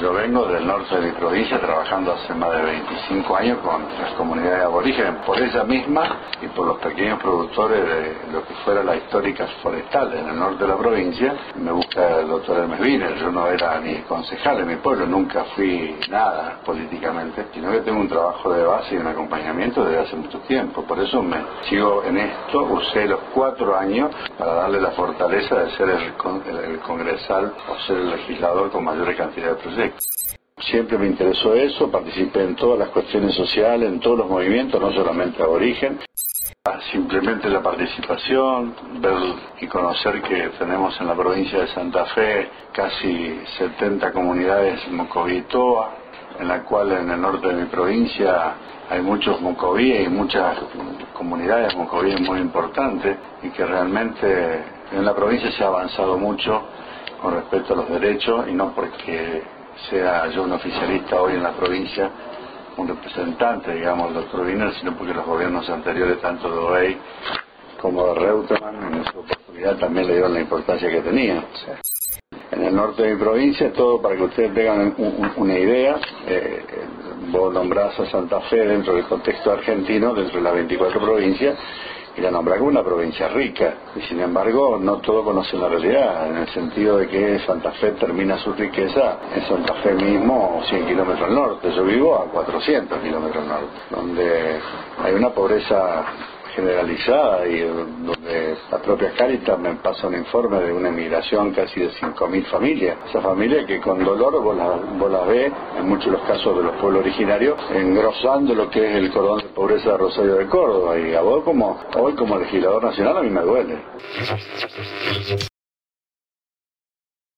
Yo vengo del norte de mi provincia trabajando hace más de 25 años con las comunidades aborígenes, por ella misma y por los pequeños productores de lo que fuera la histórica forestal en el norte de la provincia. Me busca el doctor Hermes Wiener, yo no era ni concejal en mi pueblo, nunca fui nada políticamente, sino que tengo un trabajo de base y un acompañamiento desde hace mucho tiempo. Por eso me sigo en esto, usé los cuatro años para darle la fortaleza de ser el, el congresal o ser el legislador con mayor cantidad de proyectos. Siempre me interesó eso, participé en todas las cuestiones sociales, en todos los movimientos, no solamente aborigen. Simplemente la participación, ver y conocer que tenemos en la provincia de Santa Fe casi 70 comunidades Mocoví-Toa, en la cual en el norte de mi provincia hay muchos Mocoví y muchas comunidades Mocoví muy importantes y que realmente en la provincia se ha avanzado mucho con respecto a los derechos y no porque sea yo un oficialista hoy en la provincia, un representante, digamos, del doctor Wiener, sino porque los gobiernos anteriores, tanto de OEI como de Reutemann, en su oportunidad también le dieron la importancia que tenía. En el norte de mi provincia, todo para que ustedes tengan una idea, eh, vos nombrás a Santa Fe dentro del contexto argentino, dentro de las 24 provincias, y la nombra como una provincia rica. Y sin embargo, no todo conoce la realidad, en el sentido de que Santa Fe termina su riqueza en Santa Fe mismo, 100 kilómetros al norte. Yo vivo a 400 kilómetros al norte, donde hay una pobreza generalizada y donde la propia Caritas me pasa un informe de una emigración casi de 5.000 familias. Esa familia que con dolor vos las ves, en muchos de los casos de los pueblos originarios, engrosando lo que es el cordón de pobreza de Rosario de Córdoba. Y a vos como, hoy como legislador nacional a mí me duele.